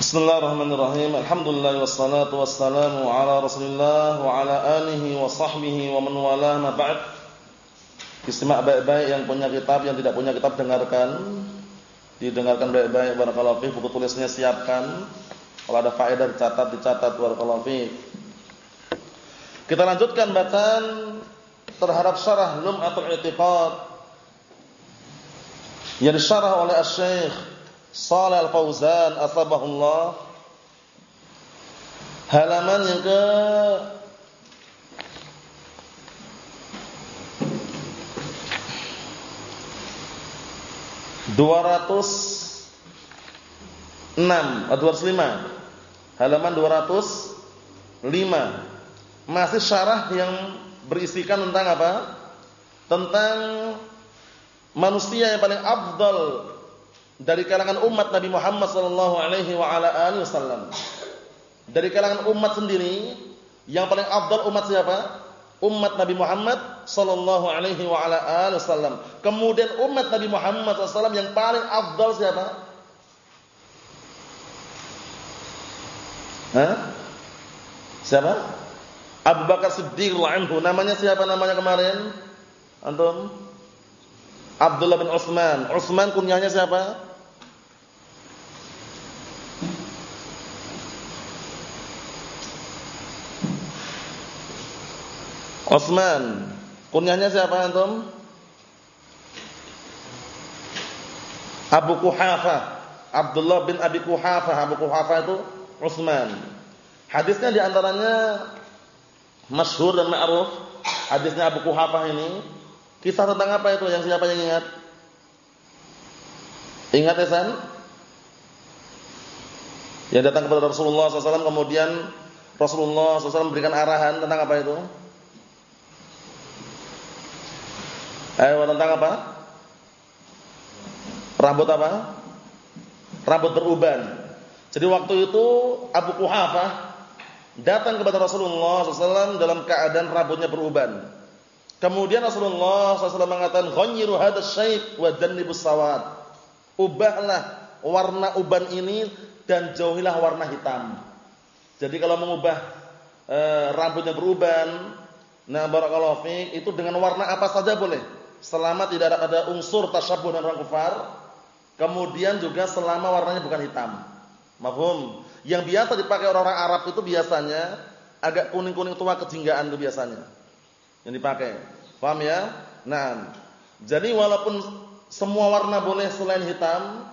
Bismillahirrahmanirrahim. Alhamdulillah wassalatu wassalamu ala Rasulillah wa ala alihi wa sahbihi wa man wala ma ba'd. Istimak baik-baik yang punya kitab, yang tidak punya kitab dengarkan. Didengarkan baik-baik barakallahu fiik, buku tulisnya siapkan. Kalau ada faedah dicatat, dicatat barakallahu fiik. Kita lanjutkan bacaan terhadap syarah Lum'atul I'tiqad yang disyarah oleh Asy-Syaikh Shalih Al-Fauzan asbahullah halaman yang ke dua ratus enam atau dua ratus lima. Halaman dua ratus lima. Masih syarah yang berisikan tentang apa? Tentang manusia yang paling afdal dari kalangan umat Nabi Muhammad sallallahu alaihi wa ala alihi wasallam. Dari kalangan umat sendiri yang paling afdal umat siapa? Umat Nabi Muhammad sallallahu alaihi wa ala alihi wasallam. Kemudian umat Nabi Muhammad sallallahu yang paling afdal siapa? Hah? Siapa? Abu Bakar Siddiq anhu. Namanya siapa namanya kemarin? Antum? Abdullah bin Utsman. Utsman kunyahnya siapa? Utsman. Kunyahnya siapa antum? Abu Kuhafa. Abdullah bin Abi Kuhafa. Abu Kuhafa itu Utsman. Hadisnya di antaranya masyhur dan ma'ruf. Hadisnya Abu Kuhafa ini kisah tentang apa itu yang siapa yang ingat? Ingat ya San? Yang datang kepada Rasulullah SAW kemudian Rasulullah SAW memberikan arahan tentang apa itu? Ayo tentang apa? Rambut apa? Rambut beruban. Jadi waktu itu Abu Kuhafah datang kepada Rasulullah SAW dalam keadaan rambutnya beruban. Kemudian Rasulullah SAW mengatakan, "Ghayyiru hadzal syait wa dannibus sawad." Ubahlah warna uban ini dan jauhilah warna hitam. Jadi kalau mengubah e, rambutnya beruban, nah barakallahu fiik, itu dengan warna apa saja boleh selama tidak ada unsur tasyabuh dengan orang kafir, kemudian juga selama warnanya bukan hitam. Mafhum? Yang biasa dipakai orang-orang Arab itu biasanya agak kuning-kuning tua kejinggaan itu biasanya. Yang dipakai. Paham ya? Nah, jadi walaupun semua warna boleh selain hitam,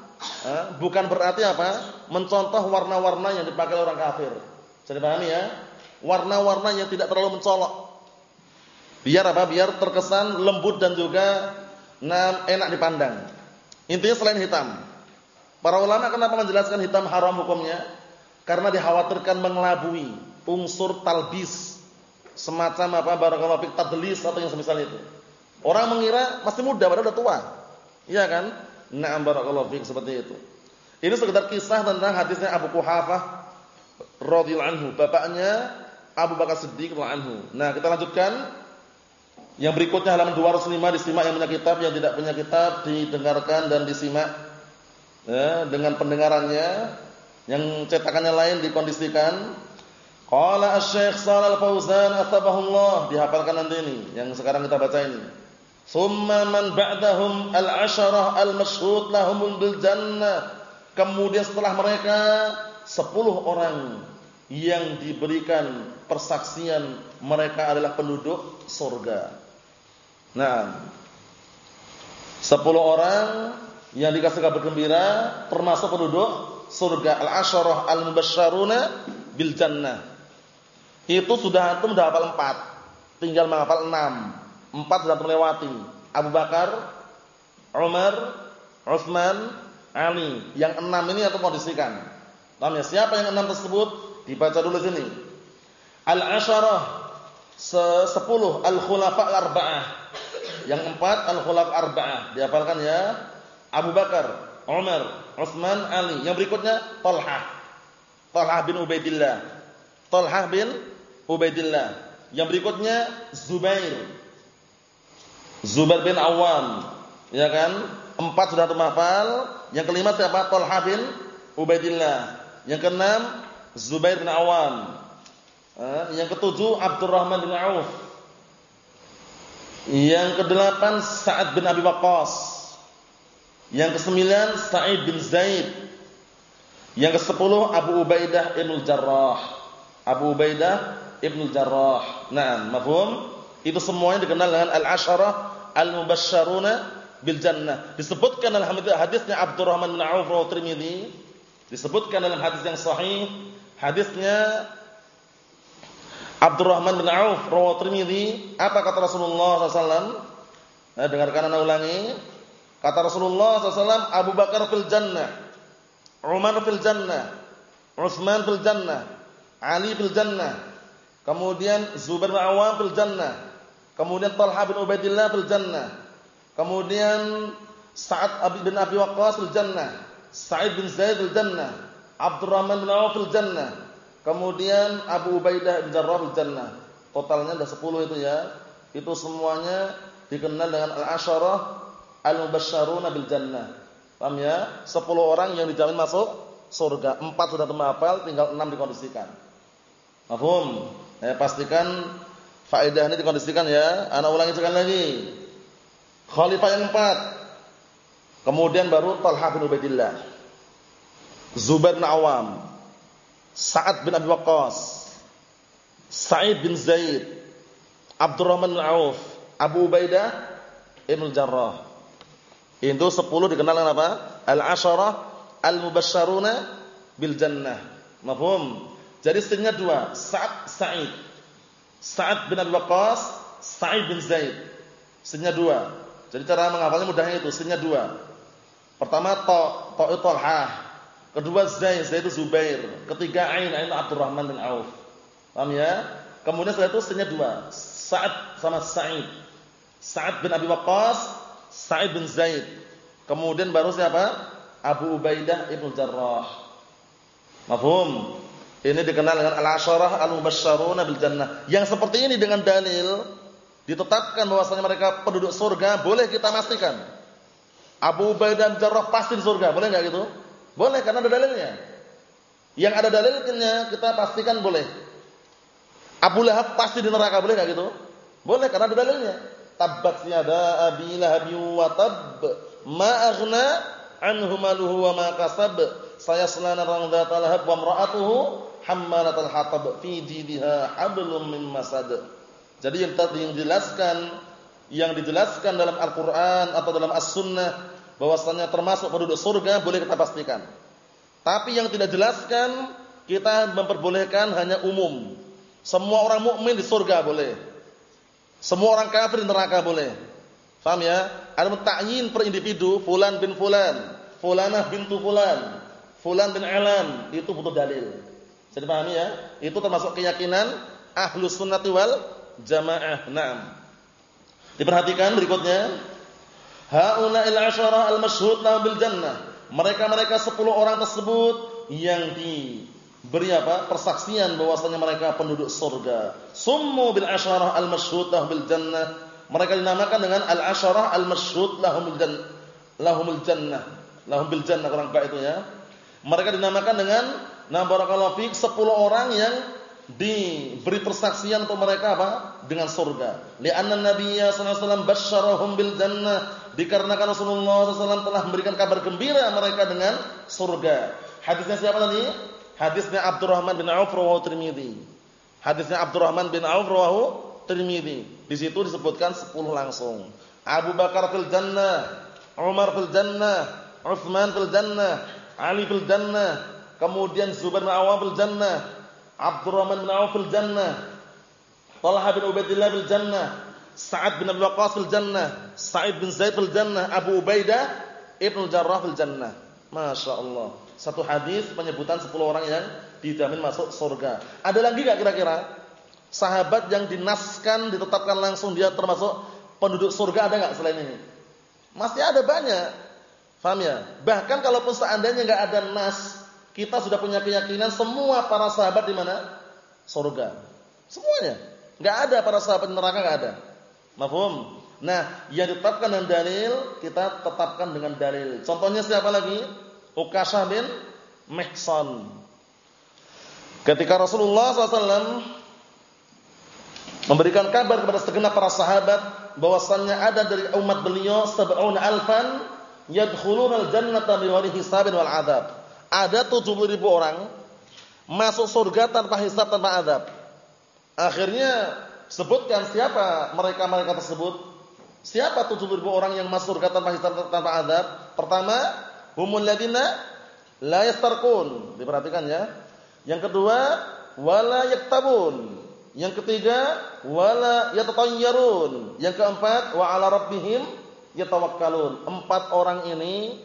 bukan berarti apa? Mencontoh warna-warna yang dipakai orang kafir. Jadi paham ya? Warna-warna yang tidak terlalu mencolok. Biar apa? Biar terkesan lembut dan juga enak dipandang. Intinya selain hitam. Para ulama kenapa menjelaskan hitam haram hukumnya? Karena dikhawatirkan mengelabui unsur talbis semacam apa barakallahu fik tadlis atau yang semisal itu. Orang mengira masih muda padahal udah tua. Iya kan? Na'am barakallahu fik seperti itu. Ini sekedar kisah tentang hadisnya Abu Kuhafah radhiyallahu anhu, bapaknya Abu Bakar Siddiq radhiyallahu anhu. Nah, kita lanjutkan yang berikutnya halaman 205 disimak yang punya kitab, yang tidak punya kitab didengarkan dan disimak ya, dengan pendengarannya. Yang cetakannya lain dikondisikan. Qala Asy-Syaikh Shalal Fauzan atsabahullah, dihafalkan nanti ini yang sekarang kita baca ini. Summa man ba'dahum al-asharah al-mashhud lahum bil jannah. Kemudian setelah mereka 10 orang yang diberikan persaksian mereka adalah penduduk surga. Nah, sepuluh orang yang dikasih kabar gembira termasuk penduduk surga al-asyarah al-mubasysyaruna bil jannah. Itu sudah antum sudah hafal empat, tinggal menghafal enam. Empat sudah melewati. Abu Bakar, Umar, Utsman, Ali. Yang enam ini atau kondisikan. Namanya siapa yang enam tersebut? Dibaca dulu sini. Al-asyarah sepuluh al-khulafa al-arba'ah yang empat al-khulaf arba'ah. Dihafalkan ya. Abu Bakar, Umar, Utsman, Ali. Yang berikutnya Talhah. Talhah bin Ubaidillah. Talhah bin Ubaidillah. Yang berikutnya Zubair. Zubair bin Awam. Ya kan? Empat sudah terhafal. Yang kelima siapa? Talhah bin Ubaidillah. Yang keenam Zubair bin Awam. Eh, yang ketujuh Abdurrahman bin Auf. Yang kedelapan Sa'ad bin Abi Waqqas. Yang kesembilan Sa'id bin Zaid. Yang kesepuluh Abu Ubaidah Ibn Jarrah. Abu Ubaidah Ibn Jarrah. Nah, mafhum? Itu semuanya dikenal dengan al-asyarah al-mubasysyaruna bil jannah. Disebutkan dalam hadisnya Abdurrahman bin Auf rawi Tirmizi, disebutkan dalam hadis yang sahih, hadisnya Abdurrahman bin Auf rawi Tirmizi, apa kata Rasulullah SAW? Nah, dengarkan anda ulangi. Kata Rasulullah SAW, Abu Bakar fil jannah. Umar fil jannah, Utsman fil jannah, Ali fil jannah. Kemudian Zubair bin Awam fil jannah. Kemudian Talha bin Ubaidillah fil jannah. Kemudian Sa'ad bin Abi Waqqas fil jannah. Sa'id bin Zaid fil jannah. Abdurrahman bin Auf fil jannah. Kemudian Abu Ubaidah bin Jarrah jannah. Totalnya ada 10 itu ya. Itu semuanya dikenal dengan al-asyarah al-mubasysyaruna bil jannah. Paham ya? 10 orang yang dijamin masuk surga. 4 sudah terhafal, tinggal 6 dikondisikan. Paham? Ya, pastikan faedah ini dikondisikan ya. Ana ulangi sekali lagi. Khalifah yang 4. Kemudian baru Talha bin Ubaidillah. Zubair bin Awam. Sa'ad bin Abi Waqqas. Sa'id bin Zaid. Abdurrahman bin Auf. Abu Ubaidah Ibn Jarrah. Itu 10 dikenal dengan apa? Al-asyarah al-mubasysyaruna bil jannah. Mafhum? Jadi istrinya dua, Sa'ad Sa'id. Sa'ad bin Abi Waqqas, Sa'id bin Zaid. Istrinya dua. Jadi cara menghafalnya mudahnya itu, istrinya dua. Pertama itu Talhah. Kedua Zaid, Zaid itu Zubair. Ketiga Ain, Ain Abdurrahman bin Auf. Paham ya? Kemudian setelah itu istrinya dua, Sa'ad sama Sa'id. Sa'ad bin Abi Waqqas, Sa'id bin Zaid. Kemudian baru siapa? Abu Ubaidah Ibnu Jarrah. Mafhum? Ini dikenal dengan al-asyarah al-mubasysyaruna bil jannah. Yang seperti ini dengan dalil ditetapkan bahwasanya mereka penduduk surga, boleh kita pastikan. Abu Ubaidah bin Jarrah pasti di surga, boleh enggak gitu? Boleh karena ada dalilnya. Yang ada dalilnya kita pastikan boleh. Abu Lahab pasti di neraka, boleh enggak gitu? Boleh karena ada dalilnya tabbat yada abi lahab wa tab ma aghna anhu maluhu wa ma kasab sayasla naran dzata lahab wa imra'atuhu hatab fi jidha hablum min masad jadi yang tadi yang dijelaskan yang dijelaskan dalam Al-Qur'an atau dalam As-Sunnah bahwasanya termasuk penduduk surga boleh kita pastikan tapi yang tidak jelaskan kita memperbolehkan hanya umum semua orang mukmin di surga boleh semua orang kafir neraka boleh. Faham ya? Ada ta'yin per individu, fulan bin fulan, fulanah bintu fulan, fulan bin alam, itu butuh dalil. Jadi pahami ya? Itu termasuk keyakinan ahlus sunnati wal jamaah. Naam. Diperhatikan berikutnya. Haula'il asyarah al-masyhud lahum bil jannah. Mereka-mereka 10 orang tersebut yang di beri apa? persaksian bahwasanya mereka penduduk surga. Summu bil asyarah al masyhud bil jannah. Mereka dinamakan dengan al asyarah al masyhud lahumul jannah. Lahumul jannah. Lahum bil jannah kurang baik itu ya. Mereka dinamakan dengan na barakallahu fik 10 orang yang diberi persaksian untuk mereka apa? dengan surga. Li'anna nabiyya sallallahu alaihi wasallam basyarahum bil jannah. Dikarenakan Rasulullah SAW telah memberikan kabar gembira mereka dengan surga. Hadisnya siapa tadi? Hadisnya Abdurrahman bin Auf rawahu Tirmizi. Hadisnya Abdurrahman bin Auf rawahu Tirmizi. Di situ disebutkan 10 langsung. Abu Bakar fil jannah, Umar fil jannah, Utsman fil jannah, Ali fil jannah, kemudian Zubair bin Awam fil jannah, Abdurrahman bin Auf fil jannah, Talha bin Ubaidillah fil jannah, Sa'ad bin Abi Waqqas fil jannah, Sa'id bin Zaid fil jannah, Abu Ubaidah Ibnu Jarrah fil jannah. Masya Allah. Satu hadis penyebutan 10 orang yang dijamin masuk surga. Ada lagi enggak kira-kira? Sahabat yang dinaskan ditetapkan langsung dia termasuk penduduk surga ada enggak selain ini? Masih ada banyak. Faham ya? Bahkan kalaupun seandainya enggak ada nas, kita sudah punya keyakinan semua para sahabat di mana? Surga. Semuanya. Enggak ada para sahabat neraka enggak ada. Mafhum? Nah, yang ditetapkan dengan dalil, kita tetapkan dengan dalil. Contohnya siapa lagi? Ukasah bin. Ketika Rasulullah SAW memberikan kabar kepada segenap para sahabat bahwasannya ada dari umat beliau sab'un alfan yadkhulunal jannata bighairi hisabin wal adab. Ada 70 ribu orang masuk surga tanpa hisab tanpa adab. Akhirnya sebutkan siapa mereka-mereka tersebut? Siapa 70 ribu orang yang masuk surga tanpa hisab tanpa adab? Pertama, humul ladina la yastarqun. Diperhatikan ya. Yang kedua, wala yaktabun. Yang ketiga, wala yatatayyarun. Yang keempat, wa 'ala rabbihim yatawakkalun. Empat orang ini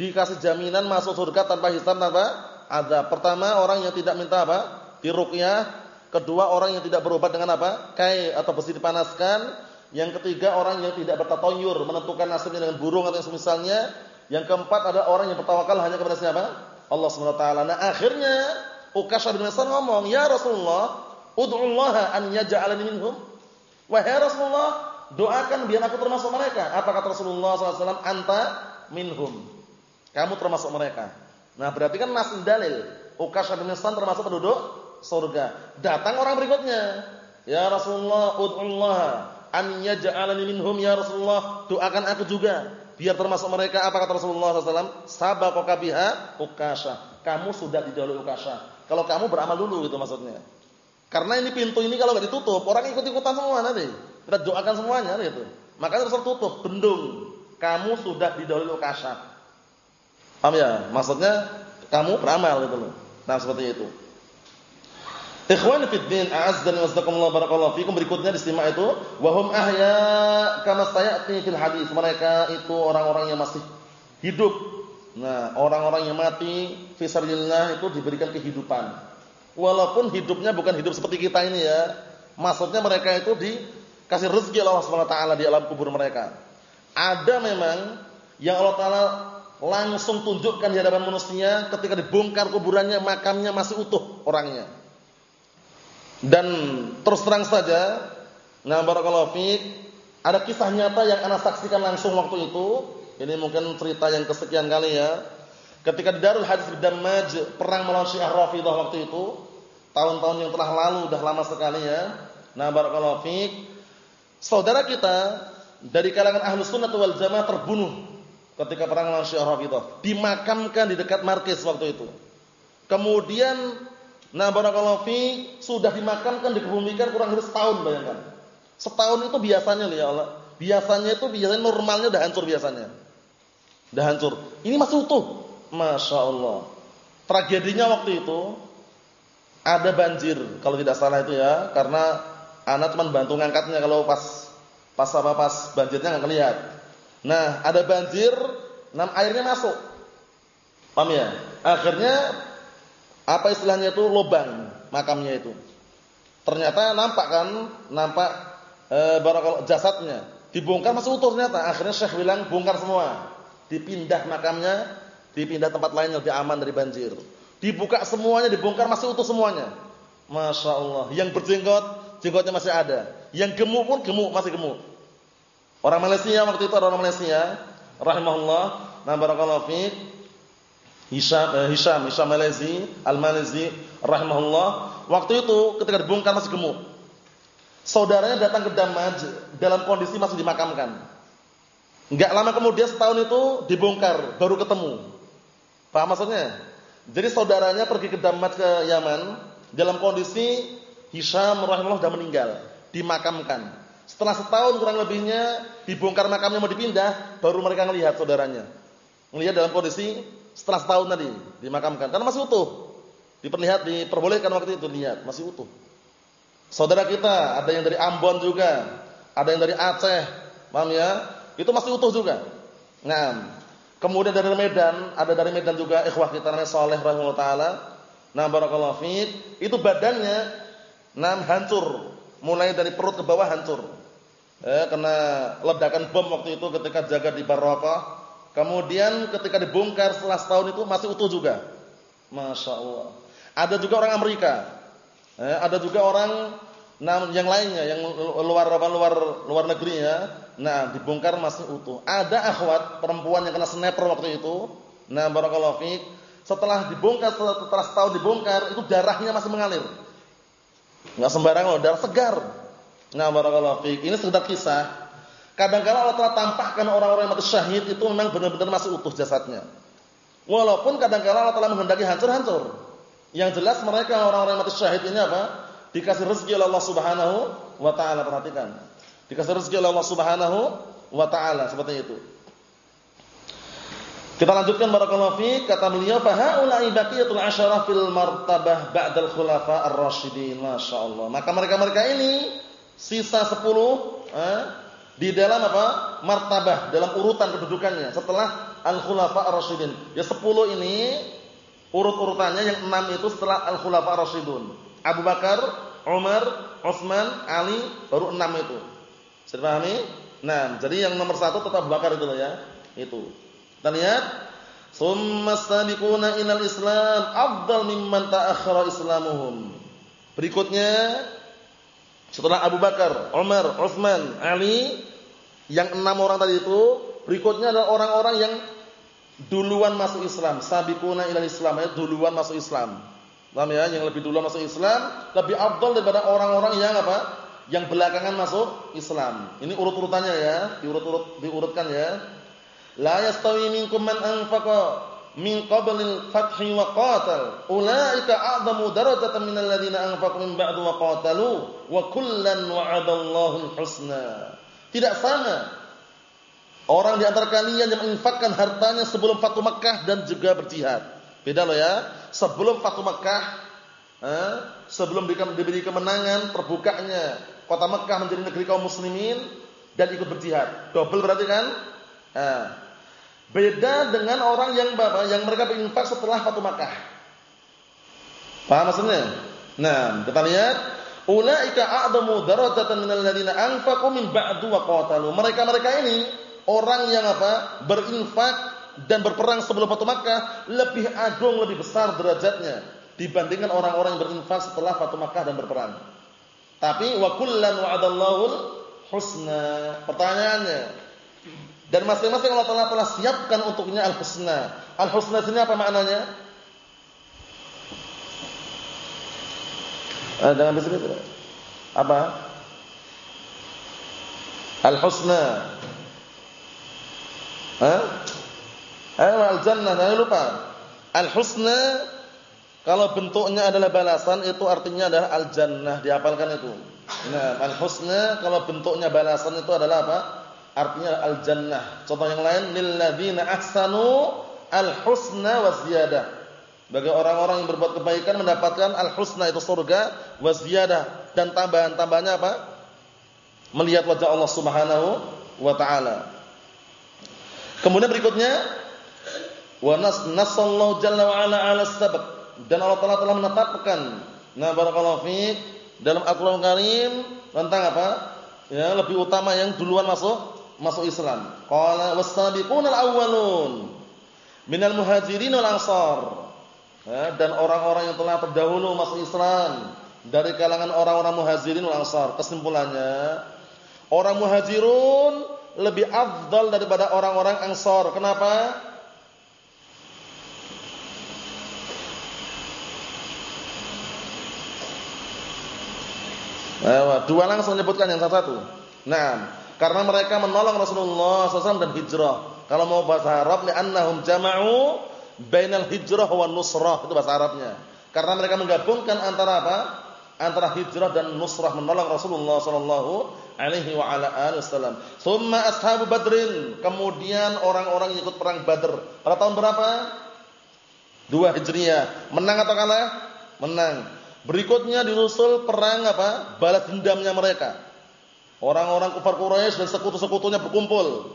dikasih jaminan masuk surga tanpa hisab tanpa adab. Pertama, orang yang tidak minta apa? Diruqyah. Kedua, orang yang tidak berobat dengan apa? Kai atau besi dipanaskan. Yang ketiga, orang yang tidak bertatoyur, menentukan nasibnya dengan burung atau yang semisalnya. Yang keempat ada orang yang bertawakal hanya kepada siapa? Allah Subhanahu wa taala. Nah, akhirnya Ukasha bin Mihsan ngomong, "Ya Rasulullah, Ud'ullaha an yaj'alani minhum. Wahai Rasulullah, doakan biar aku termasuk mereka. Apa kata Rasulullah SAW? Anta minhum. Kamu termasuk mereka. Nah, berarti kan masih dalil. Ukasha bin Mihsan termasuk penduduk surga. Datang orang berikutnya. Ya Rasulullah, ud'ullaha an yaj'alani minhum ya Rasulullah. Doakan aku juga biar termasuk mereka. Apa kata Rasulullah SAW? Sabaqaka biha Ukasha. Kamu sudah didahului Ukasha. Kalau kamu beramal dulu gitu maksudnya. Karena ini pintu ini kalau nggak ditutup, orang ikut-ikutan semua nanti. Kita doakan semuanya gitu. Makanya harus tertutup, bendung. Kamu sudah didahului kasyaf. Paham ya? Maksudnya kamu beramal gitu loh. Nah, seperti itu. Ikhwan fi din, a'azzan wa jazakumullah barakallahu fikum. Berikutnya disimak itu, wa hum ahya kama sayati fil hadis. Mereka itu orang-orang yang masih hidup. Nah, orang-orang yang mati fi sabilillah itu diberikan kehidupan. Walaupun hidupnya bukan hidup seperti kita ini ya. Maksudnya mereka itu dikasih rezeki Allah Subhanahu wa taala di alam kubur mereka. Ada memang yang Allah taala langsung tunjukkan di hadapan manusia ketika dibongkar kuburannya makamnya masih utuh orangnya. Dan terus terang saja, nah barakallahu ada kisah nyata yang anak saksikan langsung waktu itu. Ini mungkin cerita yang kesekian kali ya. Ketika di Darul Hadis Dammaj perang melawan Syiah Rafidhah waktu itu, tahun-tahun yang telah lalu, sudah lama sekali ya. Nah, barakallahu fiik. Saudara kita dari kalangan Ahlus Sunnah wal Jamaah terbunuh ketika perang melawan Syiah Rafidhah, dimakamkan di dekat markis waktu itu. Kemudian nah barakallahu fiik sudah dimakamkan dikebumikan kurang lebih setahun bayangkan. Setahun itu biasanya ya Allah. Biasanya itu biasanya normalnya udah hancur biasanya. Udah hancur. Ini masih utuh. Masya Allah. Tragedinya waktu itu ada banjir kalau tidak salah itu ya karena anak cuma bantu ngangkatnya kalau pas pas apa pas banjirnya nggak lihat. Nah ada banjir, nam airnya masuk, paham ya? Akhirnya apa istilahnya itu lubang makamnya itu. Ternyata nampak kan, nampak e, barakal jasadnya dibongkar masih utuh ternyata. Akhirnya Syekh bilang bongkar semua, dipindah makamnya, dipindah tempat lain yang lebih aman dari banjir. Dibuka semuanya, dibongkar masih utuh semuanya. Masya Allah. Yang berjenggot, jenggotnya masih ada. Yang gemuk pun gemuk, masih gemuk. Orang Malaysia waktu itu orang Malaysia, rahimahullah, nah barakallahu fiik. Hisham eh, Hisham Hisham Malazi, Al-Malazi rahimahullah, waktu itu ketika dibongkar masih gemuk. Saudaranya datang ke Damaj dalam kondisi masih dimakamkan. Enggak lama kemudian setahun itu dibongkar, baru ketemu. Paham maksudnya? Jadi saudaranya pergi ke Damat ke Yaman dalam kondisi Hisham rahimahullah sudah meninggal, dimakamkan. Setelah setahun kurang lebihnya dibongkar makamnya mau dipindah, baru mereka melihat saudaranya. Melihat dalam kondisi setelah setahun tadi dimakamkan karena masih utuh. Diperlihat diperbolehkan waktu itu lihat, masih utuh. Saudara kita ada yang dari Ambon juga, ada yang dari Aceh, paham ya? Itu masih utuh juga. Nah, Kemudian dari Medan, ada dari Medan juga ikhwah kita namanya Saleh rahimahullah taala. Nah, barakallahu fiik, itu badannya nam hancur, mulai dari perut ke bawah hancur. Eh, kena ledakan bom waktu itu ketika jaga di Barokah. Kemudian ketika dibongkar setelah setahun itu masih utuh juga. Masya Allah. Ada juga orang Amerika. Eh, ada juga orang yang lainnya yang luar luar luar negeri ya. Nah, dibongkar masih utuh. Ada akhwat perempuan yang kena sniper waktu itu. Nah, barakallahu setelah dibongkar setelah setahun dibongkar itu darahnya masih mengalir. Enggak sembarangan loh, darah segar. Nah, barakallahu. Ini sekedar kisah. Kadang-kala Allah telah tampakkan orang-orang yang mati syahid itu memang benar-benar masih utuh jasadnya. Walaupun kadang-kala Allah telah menghendaki hancur-hancur. Yang jelas mereka orang-orang yang mati syahid ini apa? Dikasih rezeki oleh Allah Subhanahu wa taala, perhatikan. Dikasih rezeki oleh Allah Subhanahu wa taala seperti itu. Kita lanjutkan barakallahu fi kata beliau fa haula'i baqiyatul asyarah fil martabah ba'dal khulafa ar-rasyidin masyaallah. Maka mereka-mereka ini sisa 10 eh, di dalam apa? martabah dalam urutan kedudukannya setelah al-khulafa ar-rasyidin. Ya 10 ini urut-urutannya yang 6 itu setelah al-khulafa ar-rasyidun. Abu Bakar, Umar, Utsman, Ali baru 6 itu. Sudah pahami? Nah, jadi yang nomor 1 tetap Abu Bakar itu loh ya. Itu. Kita lihat, "Tsumma sabiquna ilal Islam afdal mimman ta'akhkhara islamuhum." Berikutnya setelah Abu Bakar, Umar, Utsman, Ali, yang enam orang tadi itu, berikutnya adalah orang-orang yang duluan masuk Islam, sabiquna ilal Islam, ya, duluan masuk Islam. Paham ya? Yang lebih duluan masuk Islam lebih afdal daripada orang-orang yang apa? Yang belakangan masuk Islam. Ini urut-urutannya ya, diurut-urut diurutkan ya. La yastawi minkum man anfaqa min qablil fathi wa qatal. Ulaika a'zamu darajatan minal ladzina anfaqu min ba'du wa qatalu wa kullan wa'adallahu al-husna. Tidak sama orang di antara kalian yang menginfakkan hartanya sebelum Fatu Makkah dan juga berjihad. Beda loh ya. Sebelum Fatu Makkah, eh, sebelum diberi kemenangan terbukanya kota Makkah menjadi negeri kaum muslimin dan ikut berjihad. Double berarti kan? Eh, Beda dengan orang yang yang mereka berinfak setelah Fatu Makkah. Paham maksudnya? Nah, kita lihat ulaika a'damu darajatan minal ladzina anfaqu min ba'du wa qatalu. Mereka-mereka ini orang yang apa? berinfak dan berperang sebelum Fatu Makkah lebih agung, lebih besar derajatnya dibandingkan orang-orang yang berinfak setelah Fatu Makkah dan berperang. Tapi wa kullan wa'adallahu husna. Pertanyaannya, dan masing-masing Allah Taala telah siapkan untuknya al-husna. Al-husna sini apa maknanya? Ah, jangan di. Apa? Al-husna. Hah? Ayo al-jannah, jangan lupa. Al-husna kalau bentuknya adalah balasan itu artinya adalah al-jannah, dihafalkan itu. Nah, al-husna kalau bentuknya balasan itu adalah apa? Artinya al-jannah. Contoh yang lain lilladzina ahsanu al-husna wa. Bagi orang-orang yang berbuat kebaikan mendapatkan al-husna itu surga wa dan tambahan-tambahannya apa? Melihat wajah Allah Subhanahu wa taala. Kemudian berikutnya wa nasallahu jalla wa ala ala sabaq dan Allah Taala telah menetapkan nah barakallahu fiik dalam Al-Qur'an Karim tentang apa? Ya, lebih utama yang duluan masuk masuk Islam. Qala was-sabiqunal awwalun minal muhajirin wal ansar. Ya, dan orang-orang yang telah terdahulu masuk Islam dari kalangan orang-orang muhajirin wal ansar. Kesimpulannya, orang muhajirun lebih afdal daripada orang-orang ansar. Kenapa? Nah, dua langsung menyebutkan yang satu. Nah, karena mereka menolong Rasulullah SAW dan hijrah. Kalau mau bahasa Arab, li'annahum jama'u bainal hijrah wa nusrah. Itu bahasa Arabnya. Karena mereka menggabungkan antara apa? Antara hijrah dan nusrah menolong Rasulullah sallallahu alaihi wa ala alihi wasallam. Tsumma ashabu Badrin, kemudian orang-orang yang ikut perang Badr. Pada tahun berapa? Dua Hijriah. Menang atau kalah? Menang. Berikutnya dirusul perang apa? Balas dendamnya mereka. Orang-orang kufar Quraisy dan sekutu-sekutunya berkumpul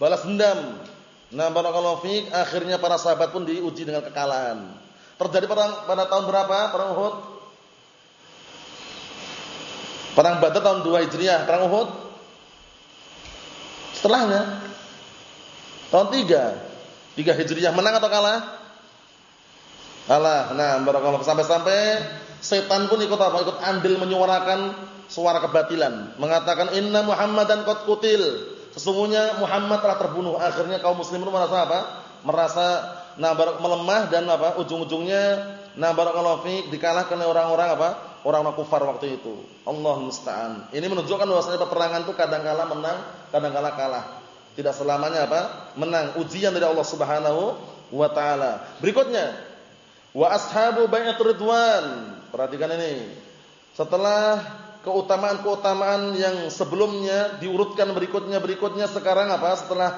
balas dendam. Nah, barakallahu fiik, akhirnya para sahabat pun diuji dengan kekalahan. Terjadi perang pada tahun berapa? Perang Uhud. Perang Badar tahun 2 Hijriah, perang Uhud. Setelahnya tahun 3. 3 Hijriah menang atau kalah? Kalah. Nah, barakallahu sampai-sampai setan pun ikut apa? Ikut andil menyuarakan suara kebatilan, mengatakan inna Muhammadan qad qutil. Sesungguhnya Muhammad telah terbunuh. Akhirnya kaum muslimin merasa apa? merasa nah melemah dan apa ujung-ujungnya nah barakallahu dikalahkan oleh orang-orang apa? Orang-orang kufar waktu itu. Allah musta'an. Ini menunjukkan bahwasanya peperangan itu kadang kala menang, kadang kala kalah. Tidak selamanya apa? Menang. Ujian dari Allah Subhanahu wa taala. Berikutnya, wa ashabu bai'at ridwan. Perhatikan ini. Setelah keutamaan-keutamaan yang sebelumnya diurutkan berikutnya berikutnya sekarang apa? Setelah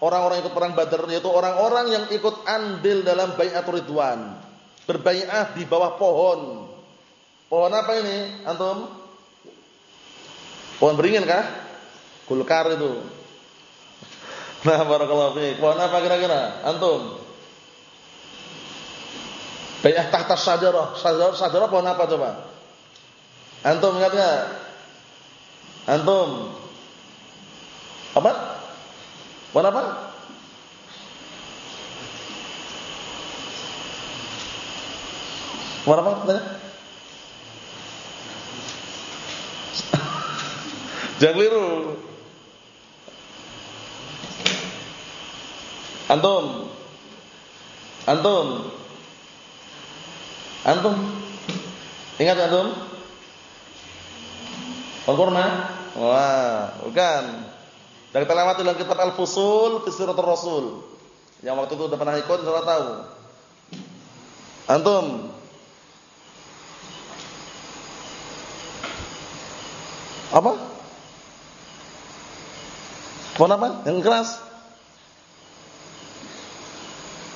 orang-orang ikut perang Badar yaitu orang-orang yang ikut andil dalam bai'atul ridwan. Berbai'ah di bawah pohon. Pohon apa ini? Antum? Pohon beringin kah? Gulkar itu. Nah, barakallahu fiik. Pohon apa kira-kira? Antum? Bai'ah tahta syajarah. Syajarah, syajarah pohon apa coba? Antum ingat enggak? Antum? Apa? Pohon apa? Pohon apa katanya? Jangan keliru. Antum? Antum? Antum? Ingat antum? Pohon kurma? Wah, bukan. Dan kita lewati dalam kitab Al-Fusul fi Siratul Rasul. Yang waktu itu udah pernah ikut sudah tahu. Antum Apa? Pohon apa? Yang keras?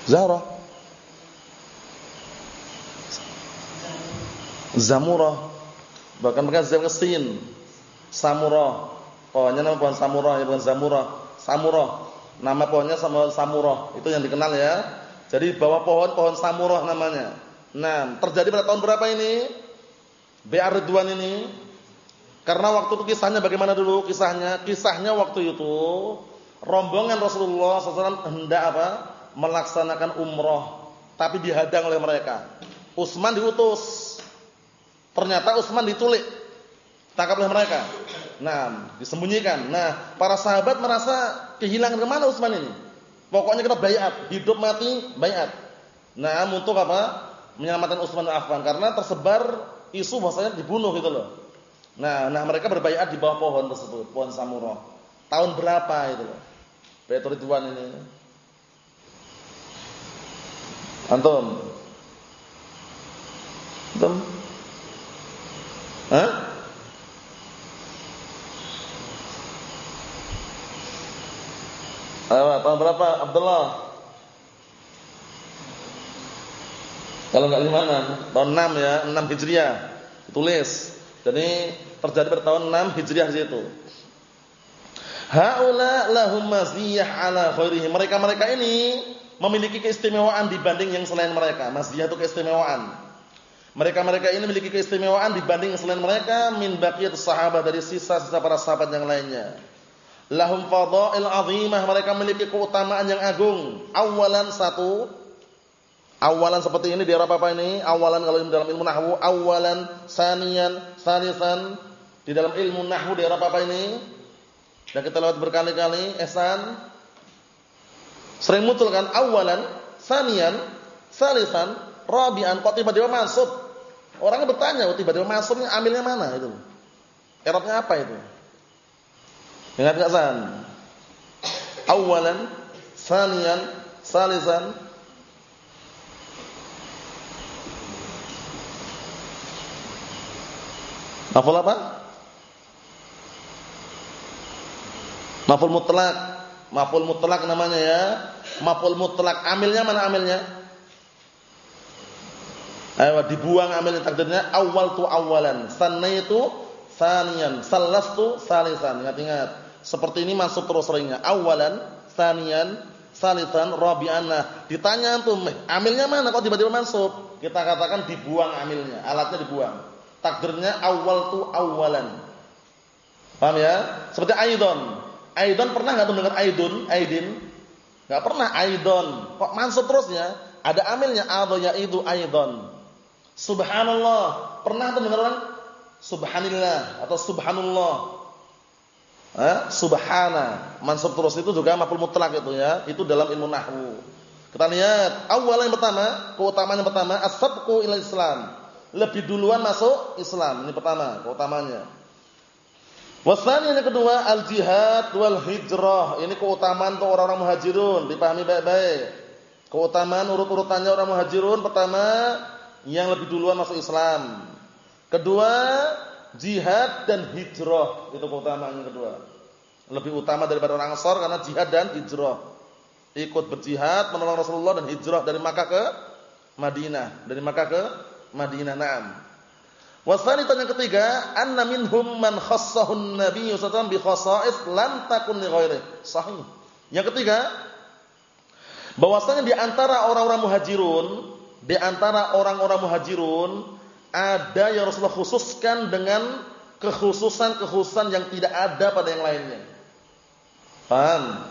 Zahra. Zamurah. Bahkan mereka zam kesin. Samurah. Pohonnya nama pohon samurah, ya bukan zamurah. Samurah. Nama pohonnya sama samurah. Itu yang dikenal ya. Jadi bawah pohon pohon samurah namanya. Nah, terjadi pada tahun berapa ini? Bi'ar Ridwan ini. Karena waktu itu kisahnya bagaimana dulu kisahnya? Kisahnya waktu itu rombongan Rasulullah SAW hendak apa? Melaksanakan umroh, tapi dihadang oleh mereka. Utsman diutus. Ternyata Utsman diculik. Tangkap oleh mereka. Nah, disembunyikan. Nah, para sahabat merasa kehilangan ke mana Utsman ini? Pokoknya kita bayat, hidup mati bayat. Nah, untuk apa? Menyelamatkan Utsman Affan karena tersebar isu bahwasanya dibunuh gitu loh. Nah, nah mereka berbayat di bawah pohon tersebut, pohon samurah. Tahun berapa itu loh? Baitur Ridwan ini. Antum? Antum? Hah? Tahun berapa Abdullah? Kalau enggak gimana? Tahun 6 ya, 6 Hijriah. Tulis. Jadi terjadi pada tahun 6 Hijriah di situ. Haula lahum maziyah ala khairihi. Mereka-mereka ini memiliki keistimewaan dibanding yang selain mereka. Maziyah itu keistimewaan. Mereka-mereka ini memiliki keistimewaan dibanding yang selain mereka min baqiyatus sahabat dari sisa-sisa para sahabat yang lainnya lahum fadail azimah. Mereka memiliki keutamaan yang agung. Awalan satu. Awalan seperti ini di apa apa ini? Awalan kalau dalam ilmu nahwu. Awalan sanian salisan. Di dalam ilmu nahwu di apa apa ini? Dan kita lewat berkali-kali. Esan sering muncul kan? Awalan sanian salisan rabian. Kok tiba-tiba masuk? Orangnya bertanya oh, tiba-tiba masuk ini ambilnya mana? Itu. Eropnya apa itu San? Awalan, sanian, salisan. Maful apa? Maful mutlak. Maful mutlak namanya ya. Maful mutlak. Amilnya mana amilnya? Ayo dibuang amilnya takdirnya awal tu awalan. Sanna itu sanian. Salas tu salisan. Ingat-ingat. Seperti ini masuk terus seringnya. Awalan, sanian, salisan, rabi'an. Nah, ditanya antum, amilnya mana kok tiba-tiba masuk? Kita katakan dibuang amilnya, alatnya dibuang. Takdirnya awal tu awalan. Paham ya? Seperti aidon. Aidon pernah enggak tuh dengar aidun, aidin? Enggak pernah aidon. Kok masuk terusnya? Ada amilnya adha itu aidon. Subhanallah. Pernah tuh dengar orang subhanillah atau subhanallah? Eh, subhana mansub terus itu juga maf'ul mutlak itu ya itu dalam ilmu nahwu Kita lihat, awal yang pertama, keutamaan yang pertama, as-sabqu ila Islam. Lebih duluan masuk Islam. Ini pertama, keutamanya. Wasani yang kedua, al-jihad wal hijrah. Ini keutamaan untuk orang-orang muhajirun, dipahami baik-baik. Keutamaan urut-urutannya orang muhajirun pertama yang lebih duluan masuk Islam. Kedua, jihad dan hijrah. Itu keutamaan yang kedua. Lebih utama daripada orang Ansar karena jihad dan hijrah ikut berjihad menolong Rasulullah dan hijrah dari Makkah ke Madinah, dari Makkah ke Madinah. Naam. Wasalitan yang ketiga, anna minhum man khassahun Nabi sallallahu bi khasa'is lam takun li ghairi. Sahih. Yang ketiga, bahwasanya di antara orang-orang muhajirun, di antara orang-orang muhajirun ada yang Rasulullah khususkan dengan kekhususan-kekhususan yang tidak ada pada yang lainnya. Paham?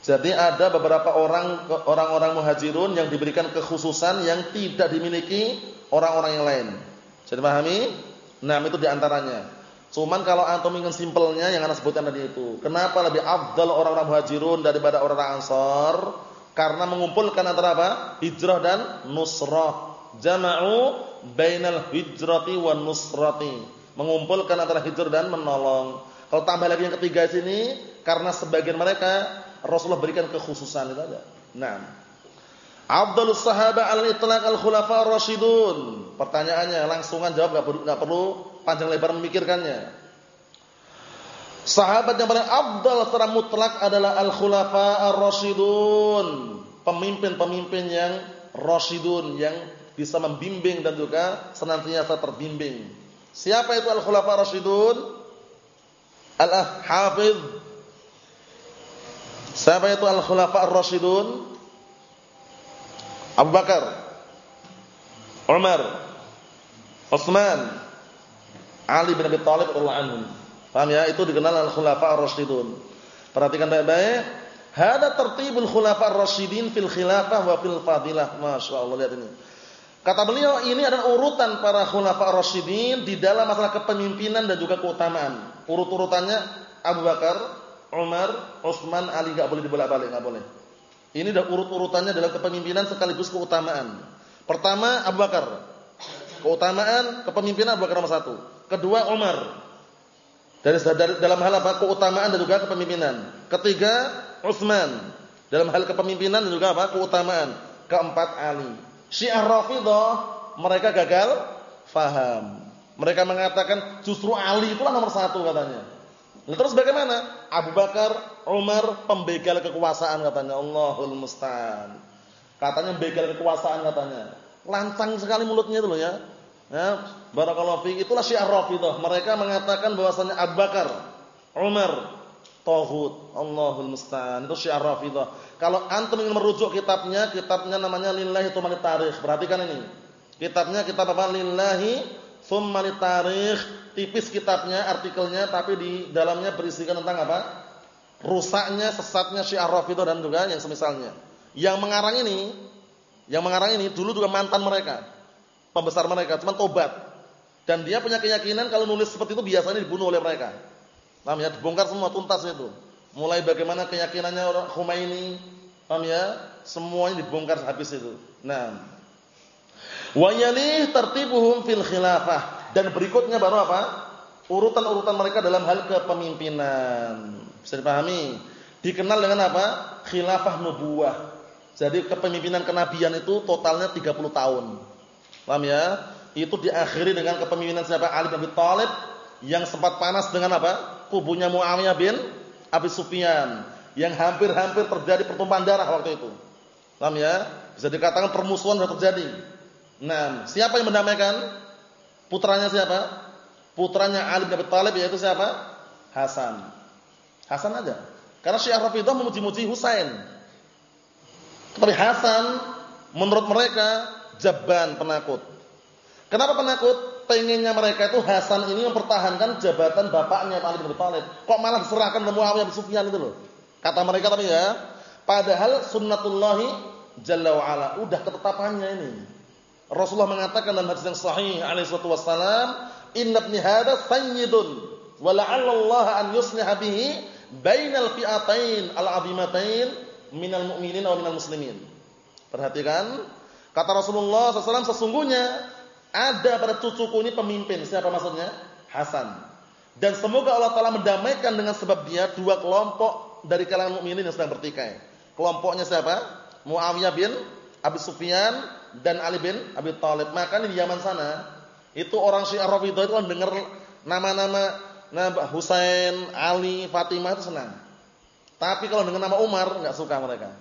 Jadi ada beberapa orang orang-orang muhajirun yang diberikan kekhususan yang tidak dimiliki orang-orang yang lain. Jadi pahami? Nah, itu di antaranya. Cuman kalau antum ingin simpelnya yang anda sebutkan tadi itu. Kenapa lebih afdal orang-orang muhajirun daripada orang-orang ansar? Karena mengumpulkan antara apa? Hijrah dan nusrah. Jama'u bainal hijrati wan nusrati. Mengumpulkan antara hijrah dan menolong. Kalau tambah lagi yang ketiga sini, karena sebagian mereka Rasulullah berikan kekhususan itu aja. Nah. Abdulus sahaba al-itlaq al-khulafa ar-rasyidun. Pertanyaannya langsungan jawab enggak perlu enggak perlu panjang lebar memikirkannya. Sahabat yang paling abdal secara mutlak adalah al-khulafa ar-rasyidun. Pemimpin-pemimpin yang rasyidun yang bisa membimbing dan juga senantiasa terbimbing. Siapa itu al-khulafa ar-rasyidun? Al-Hafidz Siapa itu al-khulafa ar-rasyidun? Abu Bakar, Umar, Utsman, Ali bin Abi Thalib radhiyallahu anhum. Paham ya? Itu dikenal al-khulafa ar-rasyidun. Perhatikan baik-baik. Hada tertibul khulafa ar-rasyidin fil khilafah wa fil fadilah. Masyaallah lihat ini. Kata beliau ini adalah urutan para khulafa ar-rasyidin di dalam masalah kepemimpinan dan juga keutamaan. Urut-urutannya Abu Bakar, Umar, Utsman, Ali enggak boleh dibolak-balik, enggak boleh. Ini dah urut-urutannya dalam kepemimpinan sekaligus keutamaan. Pertama Abu Bakar. Keutamaan kepemimpinan Abu Bakar nomor satu. Kedua Umar. Dari, dalam hal apa? Keutamaan dan juga kepemimpinan. Ketiga Utsman. Dalam hal kepemimpinan dan juga apa? Keutamaan. Keempat Ali. Syiah Rafidhah mereka gagal faham. Mereka mengatakan justru Ali itulah nomor satu katanya. Nah, terus bagaimana? Abu Bakar, Umar pembegal kekuasaan katanya. Allahul musta'an. Katanya begal kekuasaan katanya. Lancang sekali mulutnya itu loh ya. Ya, barakallahu itulah Syiah Rafidhah. Mereka mengatakan bahwasanya Abu Bakar, Umar tauhid. Allahul musta'an. Itu Syiah Rafidhah. Kalau antum ingin merujuk kitabnya, kitabnya namanya Lillahi Tsumma Tarikh. Perhatikan ini. Kitabnya kitab apa? Lillahi Tsumma Tarikh tipis kitabnya, artikelnya, tapi di dalamnya berisikan tentang apa? Rusaknya, sesatnya Syiah Rafidhah dan juga yang semisalnya. Yang mengarang ini, yang mengarang ini dulu juga mantan mereka, pembesar mereka, cuma tobat. Dan dia punya keyakinan kalau nulis seperti itu biasanya dibunuh oleh mereka. Paham ya? Dibongkar semua tuntas itu. Mulai bagaimana keyakinannya orang Khomeini, paham ya? Semuanya dibongkar habis itu. Nah, wa yalih tertibuhum fil khilafah dan berikutnya baru apa? Urutan-urutan mereka dalam hal kepemimpinan. Bisa dipahami? Dikenal dengan apa? Khilafah nubuah. Jadi kepemimpinan kenabian itu totalnya 30 tahun. Paham ya? Itu diakhiri dengan kepemimpinan siapa? Ali bin Abi Thalib yang sempat panas dengan apa? Kubunya Muawiyah bin Abi Sufyan yang hampir-hampir terjadi pertumpahan darah waktu itu. Paham ya? Bisa dikatakan permusuhan sudah terjadi. Nah, siapa yang mendamaikan? Putranya siapa? Putranya Ali bin Abi Thalib yaitu siapa? Hasan. Hasan aja. Karena Syiah Rafidhah memuji-muji Husain. Tapi Hasan menurut mereka jaban penakut. Kenapa penakut? Pengennya mereka itu Hasan ini mempertahankan jabatan bapaknya Ali bin Abi Thalib. Kok malah diserahkan ke Muawiyah bin Sufyan itu loh. Kata mereka tapi ya, padahal sunnatullahi jalla wa ala, udah ketetapannya ini. Rasulullah mengatakan dalam hadis yang sahih alaihi salatu wassalam, "Inna ibni hadha sayyidun wa la'alla Allah an yusliha bihi bainal fi'atain al-'azimatain minal mu'minin wa minal muslimin." Perhatikan, kata Rasulullah SAW sesungguhnya ada pada cucuku ini pemimpin. Siapa maksudnya? Hasan. Dan semoga Allah Taala mendamaikan dengan sebab dia dua kelompok dari kalangan mukminin yang sedang bertikai. Kelompoknya siapa? Muawiyah bin Abi Sufyan dan Ali bin Abi Thalib. Maka di Yaman sana itu orang Syiah Rafidhah itu kan dengar nama-nama Husain, Ali, Fatimah itu senang. Tapi kalau dengan nama Umar enggak suka mereka.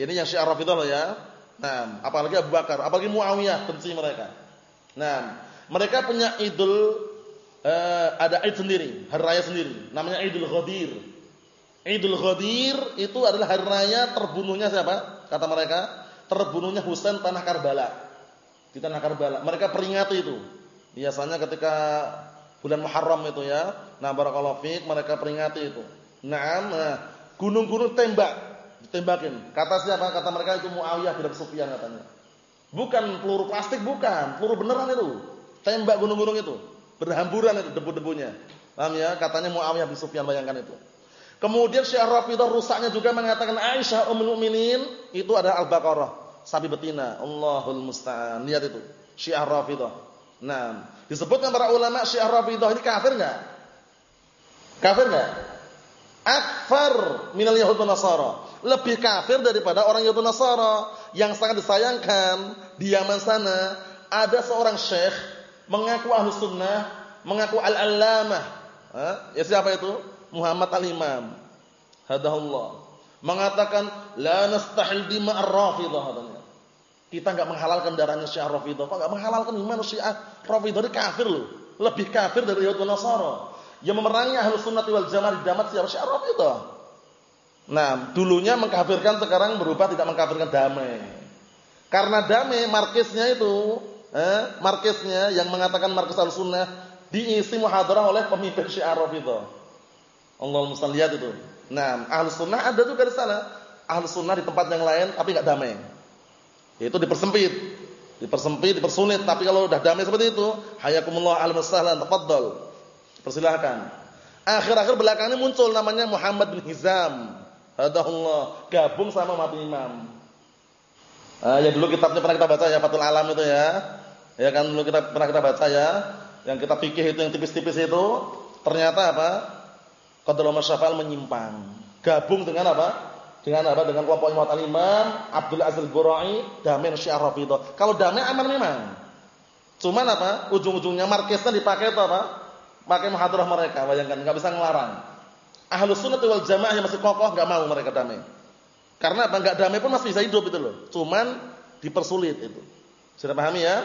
Ini yang Syiah Rafidhah loh ya. Nah, apalagi Abu Bakar, apalagi Muawiyah benci mereka. Nah, mereka punya idul uh, ada id sendiri, hari raya sendiri, namanya Idul Ghadir. Idul Ghadir itu adalah hari raya terbunuhnya siapa? Kata mereka, terbunuhnya Husain tanah Karbala. Di tanah Karbala. Mereka peringati itu. Biasanya ketika bulan Muharram itu ya. Nah, barakallahu fiik mereka peringati itu. Naam, nah, gunung-gunung tembak ditembakin. Kata siapa? Kata mereka itu Muawiyah bin Sufyan katanya. Bukan peluru plastik bukan, peluru beneran itu. Tembak gunung-gunung itu. Berhamburan itu debu-debunya. Paham ya? Katanya Muawiyah bin Sufyan bayangkan itu. Kemudian Syiah Rafidhah rusaknya juga mengatakan Aisyah ummul mukminin itu adalah Al-Baqarah, sapi betina. Allahul musta'an. Lihat itu. Syiah Rafidhah. Nah, disebutkan para ulama Syiah Rafidhah ini kafir enggak? Kafir enggak? Akfar minal Yahud Nasara lebih kafir daripada orang Yahudi Nasara yang sangat disayangkan di Yaman sana ada seorang syekh mengaku ahlu sunnah mengaku al-allamah. Ya siapa itu? Muhammad al-Imam. Hadahullah. Mengatakan la nastahil dima ar-rafidah kita enggak menghalalkan darahnya Syiah Rafidah kok enggak menghalalkan? Gimana Syiah Rafidah ini kafir loh. Lebih kafir dari Yahudi Nasara. Yang memerangi ahlu sunnah wal jamaah di damat siapa? Syiah Rafidah Nah, dulunya mengkafirkan, sekarang berubah tidak mengkafirkan damai. Karena damai markisnya itu, eh, markisnya yang mengatakan markis al-sunnah diisi muhadarah oleh pemimpin syiar Rafidhah. Allah mustahil lihat itu. Nah, ahlu sunnah ada juga di sana. Ahlu sunnah di tempat yang lain tapi enggak damai. Itu dipersempit. Dipersempit, dipersulit. Tapi kalau udah damai seperti itu, hayakumullah al-musahlan, tafadhal. Persilahkan. Akhir-akhir belakangnya muncul namanya Muhammad bin Hizam. Hadahullah gabung sama mati imam. Ya dulu kitabnya pernah kita baca ya Fathul Alam itu ya. Ya kan dulu kita pernah kita baca ya. Yang kita pikir itu yang tipis-tipis itu ternyata apa? Qadarul Masyafal menyimpang. Gabung dengan apa? Dengan apa? Dengan kelompok Imam Al-Imam, Abdul Aziz Damin Syiah Rafidhah. Kalau Damin aman memang. Cuman apa? Ujung-ujungnya markesnya dipakai itu apa? Pakai muhadarah mereka, bayangkan enggak bisa ngelarang. Ahlus sunnah wal jamaah yang masih kokoh nggak mau mereka damai. Karena apa? Nggak damai pun masih bisa hidup itu loh. Cuman dipersulit itu. Sudah pahami ya?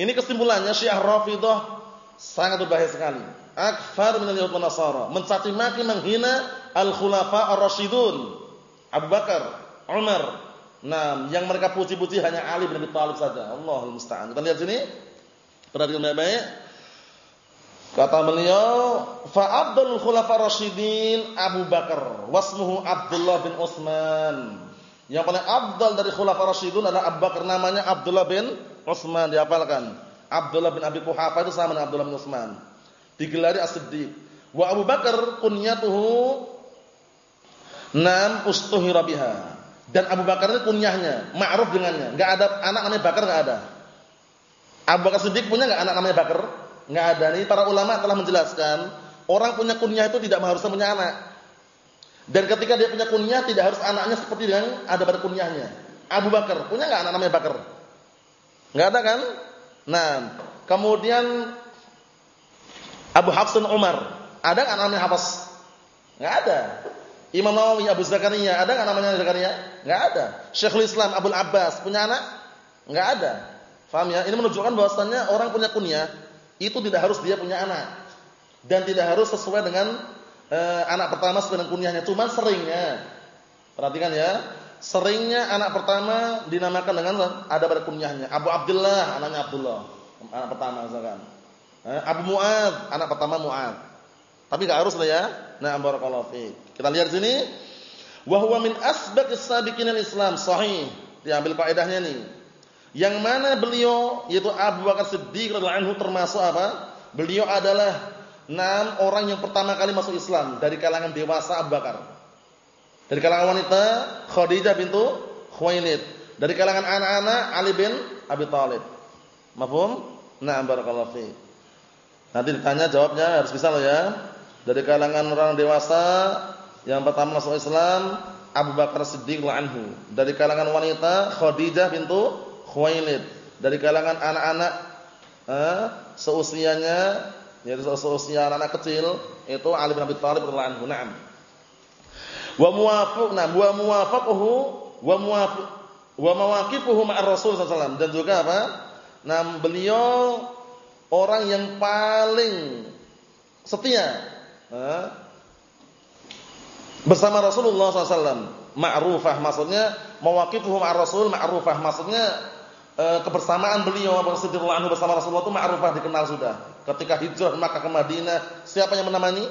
Ini kesimpulannya Syiah Rafidhah sangat berbahaya sekali. Akfar min al-yahud nasara, mencaci maki menghina al-khulafa ar-rasyidun. Abu Bakar, Umar. Nah, yang mereka puji-puji hanya Ali bin Abi Thalib saja. Allahul musta'an. Kita lihat sini. Perhatikan baik-baik. Kata beliau, fa Abdul Khulafa Rasyidin Abu Bakar, wasmuhu Abdullah bin Utsman. Yang paling abdul dari Khulafa Rasyidun adalah Abu Bakar namanya Abdullah bin Utsman, dihafalkan. Abdullah bin Abi Quhafa itu sama dengan Abdullah bin Utsman. Digelari As-Siddiq. Wa Abu Bakar kunyatuhu nam ustuhira biha. Dan Abu Bakar ini kunyahnya, ma'ruf dengannya. Enggak ada anak namanya Bakar enggak ada. Abu Bakar Siddiq punya enggak anak namanya Bakar? Enggak ada. Ini para ulama telah menjelaskan, orang punya kunyah itu tidak harus punya anak. Dan ketika dia punya kunyah tidak harus anaknya seperti yang ada pada kunyahnya. Abu Bakar, punya enggak anak namanya Bakar? Enggak ada kan? Nah, kemudian Abu Hafsun Umar, ada enggak namanya Hafs? Enggak ada. Imam Nawawi Abu Zakaria, ada enggak namanya Zakaria? Enggak ada. Syekhul Islam Abu Abbas, punya anak? Enggak ada. Faham ya? Ini menunjukkan bahwasannya orang punya kunyah itu tidak harus dia punya anak dan tidak harus sesuai dengan e, anak pertama sesuai dengan kunyahnya, cuma seringnya. Perhatikan ya, seringnya anak pertama dinamakan dengan ada pada kunyahnya. Abu Abdullah, anaknya Abdullah, anak pertama misalkan. Eh, Abu Muad, anak pertama Muad. Tapi enggak harus lah ya. Nah, barakallahu fiik. Kita lihat sini. Wa huwa min asbaqis al-Islam, sahih. Diambil kaidahnya nih. Yang mana beliau yaitu Abu Bakar Siddiq radhiyallahu anhu termasuk apa? Beliau adalah enam orang yang pertama kali masuk Islam dari kalangan dewasa Abu Bakar. Dari kalangan wanita Khadijah bintu Khuwailid. Dari kalangan anak-anak Ali bin Abi Thalib. Mafhum? Na'am barakallahu fi. Nanti ditanya jawabnya harus bisa loh ya. Dari kalangan orang dewasa yang pertama masuk Islam Abu Bakar Siddiq anhu. Dari kalangan wanita Khadijah bintu Khuwailid. Dari kalangan anak-anak eh, seusianya yaitu seusia anak-anak kecil itu Ali bin Abi Thalib radhiyallahu anhu. Naam. Wa muwafiqna wa muwafaquhu wa muwafiq wa mawaqifuhu ma'ar Rasul sallallahu dan juga apa? Nah, beliau orang yang paling setia eh, bersama Rasulullah SAW. Ma'rufah maksudnya mawaqifuhu ma'ar Rasul ma'rufah maksudnya e, kebersamaan beliau Abu anhu bersama Rasulullah itu ma'rufah dikenal sudah. Ketika hijrah Makkah ke Madinah, siapa yang menemani?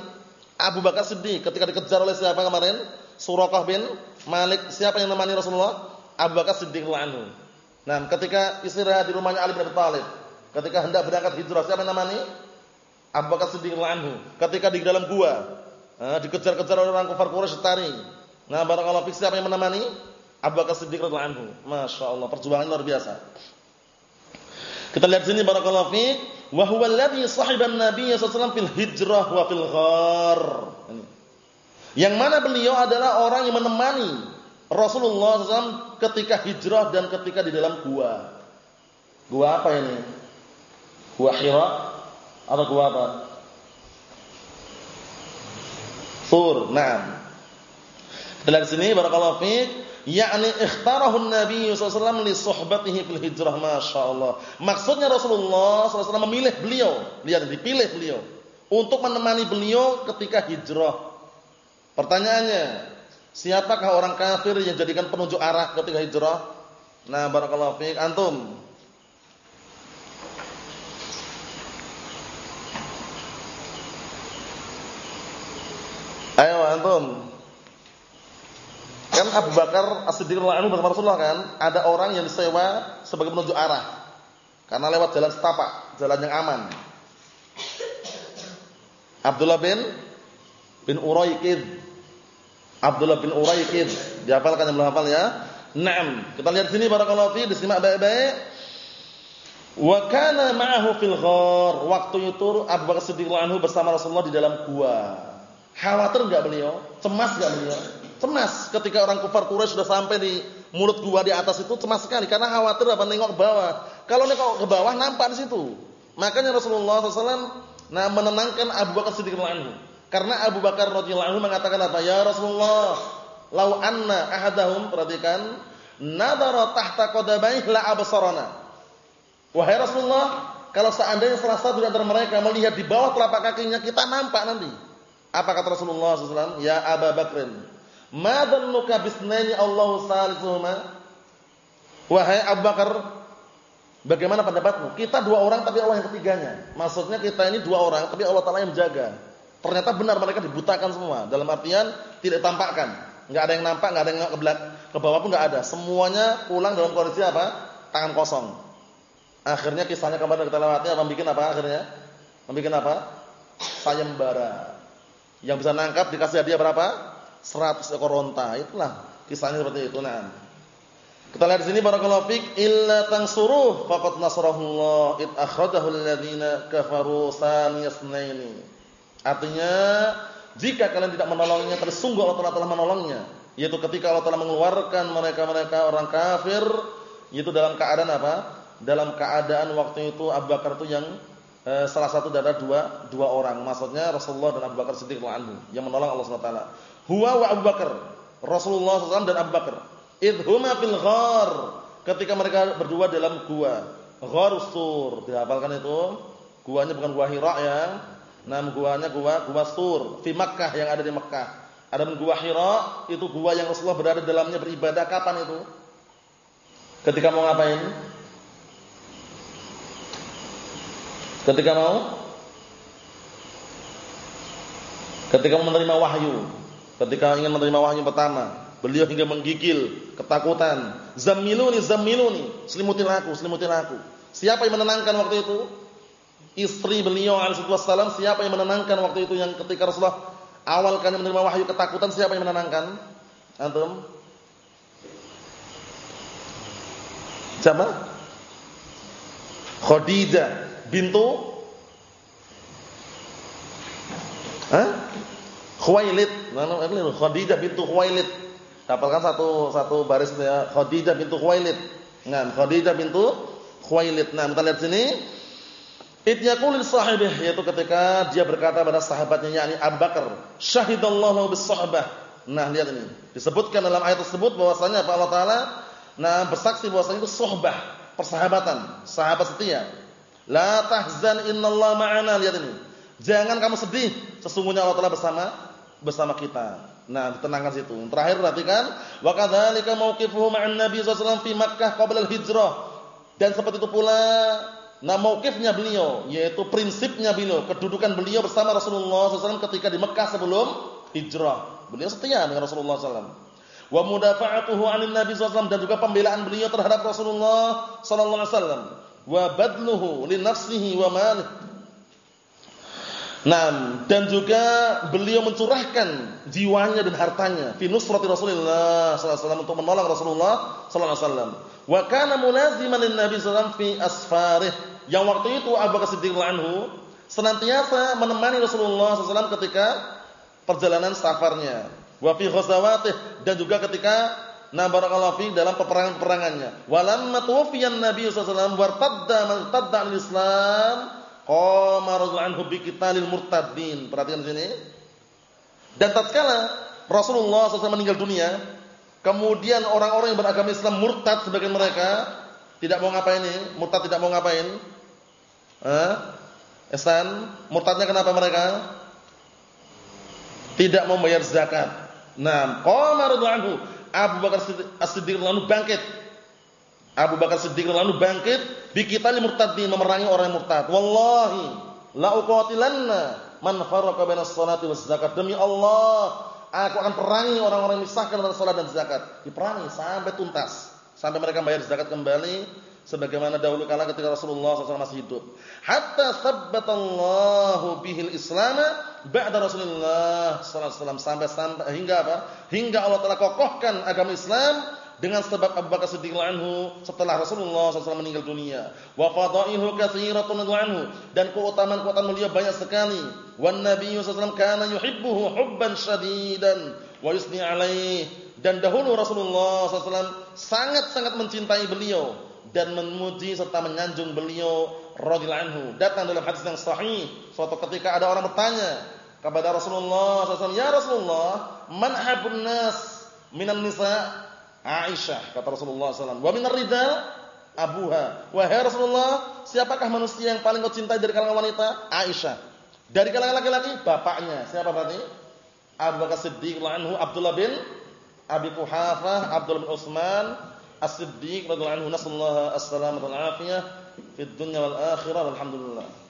Abu Bakar Siddiq. Ketika dikejar oleh siapa kemarin? Suraqah bin Malik. Siapa yang menemani Rasulullah? Abu Bakar Siddiq anhu. Nah, ketika istirahat di rumahnya Ali bin Abi Thalib, ketika hendak berangkat hijrah, siapa yang menemani? Abu Bakar Siddiq anhu. Ketika di dalam gua, Nah, dikejar-kejar oleh orang kafir Quraisy tari. Nah, fik siapa yang menemani? Abu Bakar Siddiq radhiyallahu anhu. Masya Allah, perjuangan luar biasa. Kita lihat sini barakallahu fik, wa huwa alladhi sahiban Nabi sallallahu fil hijrah wa fil ghar. Yang mana beliau adalah orang yang menemani Rasulullah SAW ketika hijrah dan ketika di dalam gua. Gua apa ini? Gua Hira atau gua apa? Tur. Naam. Kita lihat sini barakallahu fiik, yakni ikhtarahu alaihi wasallam li suhbatihi fil hijrah masyaallah. Maksudnya Rasulullah wasallam memilih beliau, lihat dipilih beliau untuk menemani beliau ketika hijrah. Pertanyaannya, siapakah orang kafir yang jadikan penunjuk arah ketika hijrah? Nah, barakallahu fiik, antum Ayo antum. Kan Abu Bakar As-Siddiq radhiyallahu bersama Rasulullah kan, ada orang yang disewa sebagai penunjuk arah. Karena lewat jalan setapak, jalan yang aman. Abdullah bin bin Uraykid. Abdullah bin Uraykid. Dihafalkan yang belum hafal ya? Naam. Kita lihat sini barakallahu fi, disimak baik-baik. Wa kana ma'ahu fil ghar. Waktu itu Abu Bakar Siddiq radhiyallahu bersama Rasulullah di dalam gua. Khawatir enggak beliau? Cemas enggak beliau? Cemas ketika orang kufar Quraisy sudah sampai di mulut gua di atas itu cemas sekali karena khawatir apa nengok ke bawah. Kalau nengok ke bawah nampak di situ. Makanya Rasulullah SAW nah menenangkan Abu Bakar Siddiq radhiyallahu Karena Abu Bakar radhiyallahu anhu mengatakan apa? Ya Rasulullah, lau anna ahadahum perhatikan nadara tahta qadabaih la absarana. Wahai Rasulullah, kalau seandainya salah satu di antara mereka melihat di bawah telapak kakinya, kita nampak nanti. Apa kata Rasulullah SAW? Ya Abu Bakrin, ma dhannuka bisnaini Allahu salisuhuma? Wahai Abu Bakar, bagaimana pendapatmu? Kita dua orang tapi Allah yang ketiganya. Maksudnya kita ini dua orang tapi Allah Taala yang menjaga. Ternyata benar mereka dibutakan semua. Dalam artian tidak tampakkan. Enggak ada yang nampak, enggak ada yang ke belakang, ke bawah pun enggak ada. Semuanya pulang dalam kondisi apa? Tangan kosong. Akhirnya kisahnya kemarin kita lewati apa bikin apa akhirnya? Membikin apa? Sayembara. Yang bisa nangkap dikasih hadiah berapa? 100 ekor onta. Itulah kisahnya seperti itu. Nah. Kita lihat di sini barakallahu fik illa tansuruh faqad nasrahullah id akhrajahu alladziina kafaru saniyasnaini. Artinya jika kalian tidak menolongnya tersungguh Allah telah menolongnya yaitu ketika Allah Taala mengeluarkan mereka-mereka orang kafir yaitu dalam keadaan apa? Dalam keadaan waktu itu Abu Bakar itu yang eh, salah satu dari dua dua orang. Maksudnya Rasulullah dan Abu Bakar Siddiq anhu yang menolong Allah Subhanahu wa taala. Huwa wa Abu Bakar. Rasulullah SAW dan Abu Bakar. Idhuma fil ghar. Ketika mereka berdua dalam gua. Ghar sur. Dihafalkan itu. Guanya bukan gua Hira ya. Nama guanya gua gua Sur di Makkah yang ada di Makkah. Ada gua Hira itu gua yang Rasulullah berada dalamnya beribadah kapan itu? Ketika mau ngapain? Ketika mau Ketika mau menerima wahyu Ketika ingin menerima wahyu pertama Beliau hingga menggigil Ketakutan Zamiluni, zamiluni Selimutin aku, selimutin aku Siapa yang menenangkan waktu itu? Istri beliau alaihissalam Siapa yang menenangkan waktu itu Yang ketika Rasulullah awal kali menerima wahyu ketakutan Siapa yang menenangkan? Antum? Siapa? Khadijah bintu Khuwailid. Khadijah bintu Khuwailid. Dapatkan satu satu baris ya. Khadijah bintu Khuwailid. Nah, Khadijah bintu Khuwailid. Nah, kita lihat sini. Ityaqul sahibih yaitu ketika dia berkata pada sahabatnya yakni Abu Bakar, syahidallahu bis sahbah. Nah, lihat ini. Disebutkan dalam ayat tersebut bahwasanya Allah taala nah bersaksi bahwasanya itu sahbah, persahabatan, sahabat setia. La tahzan innallaha ma'ana. Lihat ini. Jangan kamu sedih, sesungguhnya Allah Taala bersama bersama kita. Nah, tenangkan situ. Terakhir perhatikan, wa kadzalika mauqifuhu ma'an Nabi sallallahu fi Makkah qabla al-hijrah. Dan seperti itu pula nah mauqifnya beliau, yaitu prinsipnya beliau, kedudukan beliau bersama Rasulullah SAW ketika di Mekah sebelum hijrah. Beliau setia dengan Rasulullah SAW. Wa mudafa'atuhu 'anil Nabi SAW dan juga pembelaan beliau terhadap Rasulullah SAW. Wa badluhu li nafsihi wa malihi Nah, dan juga beliau mencurahkan jiwanya dan hartanya fi nusrati Rasulullah sallallahu alaihi wasallam untuk menolong Rasulullah sallallahu alaihi wasallam. Wa kana lin Nabi sallallahu fi asfarih. Yang waktu itu Abu Bakar Siddiq anhu senantiasa menemani Rasulullah SAW ketika perjalanan safarnya. Wa fi ghazawatih dan juga ketika na barakallahu fi dalam peperangan-peperangannya. Walamma tuwfiyan Nabi sallallahu alaihi wasallam wartadda man tadda al-Islam Qama radhiyallahu anhu bi qitalil murtadin. Perhatikan sini. Dan tatkala Rasulullah SAW meninggal dunia, kemudian orang-orang yang beragama Islam murtad sebagian mereka tidak mau ngapain ini? Murtad tidak mau ngapain? Eh? Ihsan, murtadnya kenapa mereka? Tidak mau bayar zakat. Nah, qama radhiyallahu anhu Abu Bakar As-Siddiq bangkit Abu Bakar Siddiq lalu bangkit biqitali murtadin memerangi orang yang murtad. Wallahi la uqatilanna man farraqa bainas salati was zakat. Demi Allah, aku akan perangi orang-orang yang misahkan antara salat dan zakat. Diperangi sampai tuntas, sampai mereka bayar zakat kembali sebagaimana dahulu kala ketika Rasulullah SAW masih hidup. Hatta sabbatallahu bihil Islam ba'da Rasulullah SAW sampai sampai hingga apa? Hingga Allah telah kokohkan agama Islam dengan sebab Abu Bakar Siddiq anhu setelah Rasulullah SAW meninggal dunia. Wa fadaihu katsiratun anhu dan keutamaan-keutamaan beliau banyak sekali. Wan Nabi SAW kana yuhibbuhu hubban syadidan wa yusni alaih dan dahulu Rasulullah SAW sangat-sangat mencintai beliau dan memuji serta menyanjung beliau radhiyallahu anhu. Datang dalam hadis yang sahih, suatu ketika ada orang bertanya kepada Rasulullah SAW, "Ya Rasulullah, man habun nas minan nisa?" Aisyah kata Rasulullah SAW. Wa minar rijal abuha. Wahai Rasulullah, siapakah manusia yang paling kau cintai dari kalangan wanita? Aisyah. Dari kalangan laki-laki, bapaknya. Siapa berarti? Abu Bakar Siddiq anhu, Abdullah bin Abi Quhafah, Abdullah bin Utsman, As-Siddiq radhiyallahu anhu, nasallahu as-salamata wal afiyah fid dunya wal akhirah. Alhamdulillah.